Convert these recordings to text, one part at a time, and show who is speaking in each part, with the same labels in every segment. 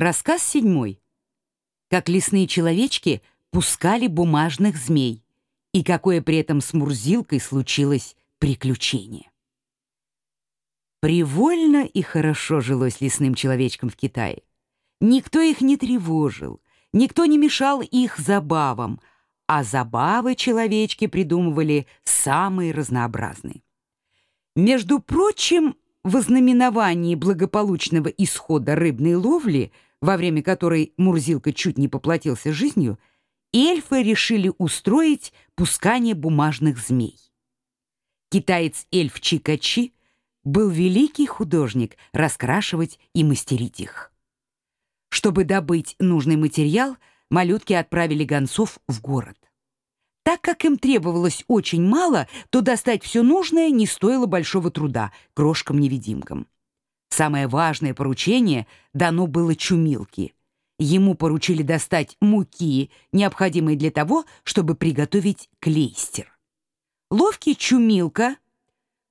Speaker 1: Рассказ седьмой. Как лесные человечки пускали бумажных змей, и какое при этом с Мурзилкой случилось приключение. Привольно и хорошо жилось лесным человечкам в Китае. Никто их не тревожил, никто не мешал их забавам, а забавы человечки придумывали самые разнообразные. Между прочим, в ознаменовании благополучного исхода рыбной ловли, во время которой Мурзилка чуть не поплатился жизнью, эльфы решили устроить пускание бумажных змей. Китаец-эльф Чикачи был великий художник раскрашивать и мастерить их. Чтобы добыть нужный материал, малютки отправили гонцов в город. Так как им требовалось очень мало, то достать все нужное не стоило большого труда крошкам-невидимкам. Самое важное поручение дано было Чумилке. Ему поручили достать муки, необходимые для того, чтобы приготовить клейстер. Ловкий Чумилка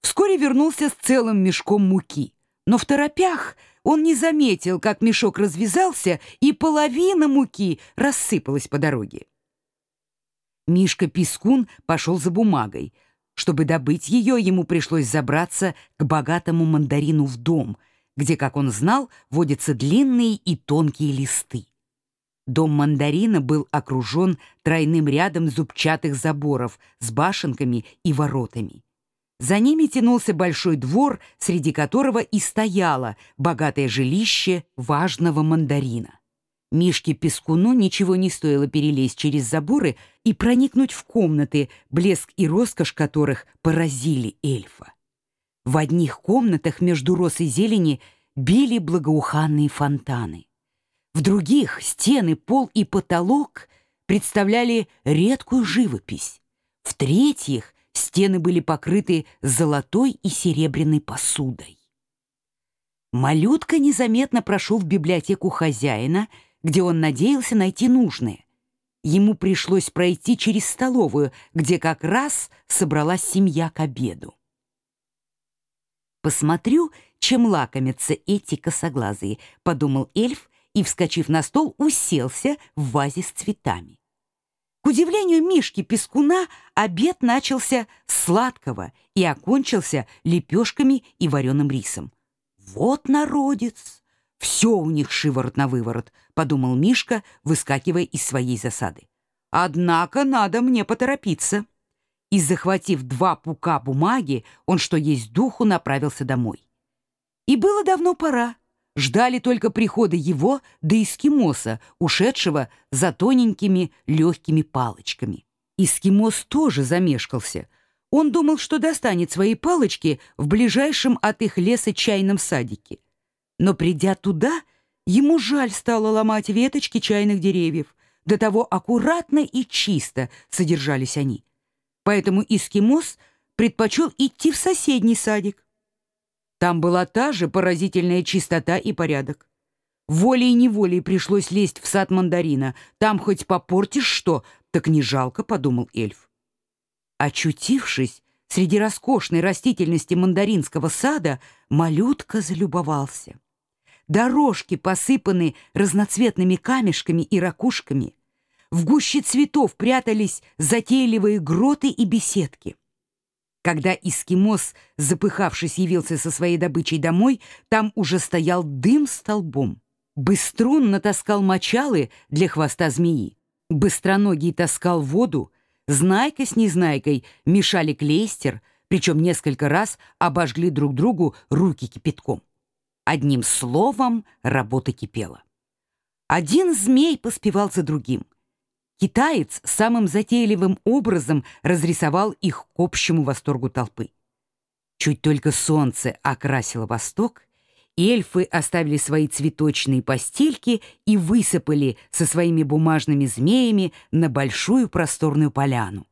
Speaker 1: вскоре вернулся с целым мешком муки, но в торопях он не заметил, как мешок развязался, и половина муки рассыпалась по дороге. Мишка-пискун пошел за бумагой. Чтобы добыть ее, ему пришлось забраться к богатому мандарину в дом, где, как он знал, водятся длинные и тонкие листы. Дом мандарина был окружен тройным рядом зубчатых заборов с башенками и воротами. За ними тянулся большой двор, среди которого и стояло богатое жилище важного мандарина. Мишке-пескуну ничего не стоило перелезть через заборы и проникнуть в комнаты, блеск и роскошь которых поразили эльфа. В одних комнатах между роз и зелени били благоуханные фонтаны. В других стены, пол и потолок представляли редкую живопись. В третьих стены были покрыты золотой и серебряной посудой. Малютка незаметно прошел в библиотеку хозяина — где он надеялся найти нужное. Ему пришлось пройти через столовую, где как раз собралась семья к обеду. «Посмотрю, чем лакомятся эти косоглазые», — подумал эльф и, вскочив на стол, уселся в вазе с цветами. К удивлению Мишки-пескуна, обед начался с сладкого и окончился лепешками и вареным рисом. «Вот народец!» Все у них шиворот на выворот, подумал Мишка, выскакивая из своей засады. Однако надо мне поторопиться. И захватив два пука бумаги, он что есть духу направился домой. И было давно пора. Ждали только прихода его до эскимоса, ушедшего за тоненькими легкими палочками. Эскимос тоже замешкался. Он думал, что достанет свои палочки в ближайшем от их леса чайном садике. Но придя туда, ему жаль стало ломать веточки чайных деревьев. До того аккуратно и чисто содержались они. Поэтому эскимос предпочел идти в соседний садик. Там была та же поразительная чистота и порядок. Волей-неволей пришлось лезть в сад мандарина. Там хоть попортишь что, так не жалко, подумал эльф. Очутившись среди роскошной растительности мандаринского сада, малютка залюбовался. Дорожки посыпаны разноцветными камешками и ракушками. В гуще цветов прятались затейливые гроты и беседки. Когда эскимос, запыхавшись, явился со своей добычей домой, там уже стоял дым столбом. Быструн натаскал мочалы для хвоста змеи. Быстроногий таскал воду. Знайка с Незнайкой мешали клейстер, причем несколько раз обожгли друг другу руки кипятком. Одним словом, работа кипела. Один змей поспевал за другим. Китаец самым затейливым образом разрисовал их к общему восторгу толпы. Чуть только солнце окрасило восток, эльфы оставили свои цветочные постельки и высыпали со своими бумажными змеями на большую просторную поляну.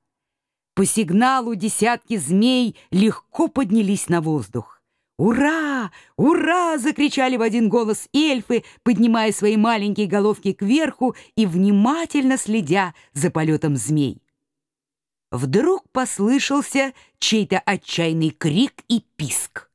Speaker 1: По сигналу десятки змей легко поднялись на воздух. «Ура! Ура!» — закричали в один голос эльфы, поднимая свои маленькие головки кверху и внимательно следя за полетом змей. Вдруг послышался чей-то отчаянный крик и писк.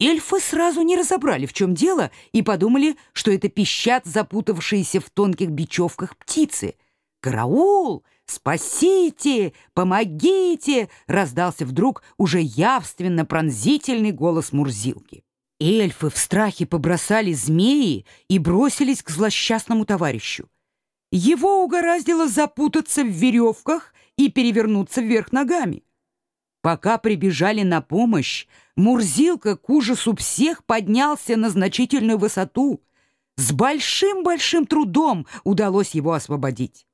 Speaker 1: Эльфы сразу не разобрали, в чем дело, и подумали, что это пищат запутавшиеся в тонких бечевках птицы. «Караул! Спасите! Помогите!» раздался вдруг уже явственно пронзительный голос Мурзилки. Эльфы в страхе побросали змеи и бросились к злосчастному товарищу. Его угораздило запутаться в веревках и перевернуться вверх ногами. Пока прибежали на помощь, Мурзилка к ужасу всех поднялся на значительную высоту. С большим-большим трудом удалось его освободить.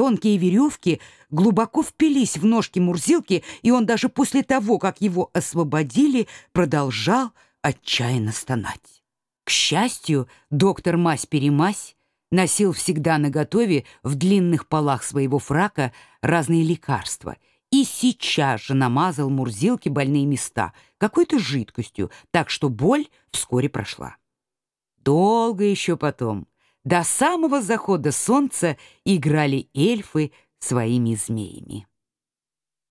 Speaker 1: Тонкие веревки глубоко впились в ножки Мурзилки, и он даже после того, как его освободили, продолжал отчаянно стонать. К счастью, доктор Мась-Перемась носил всегда наготове в длинных полах своего фрака разные лекарства — и сейчас же намазал Мурзилке больные места какой-то жидкостью, так что боль вскоре прошла. Долго еще потом, до самого захода солнца, играли эльфы своими змеями.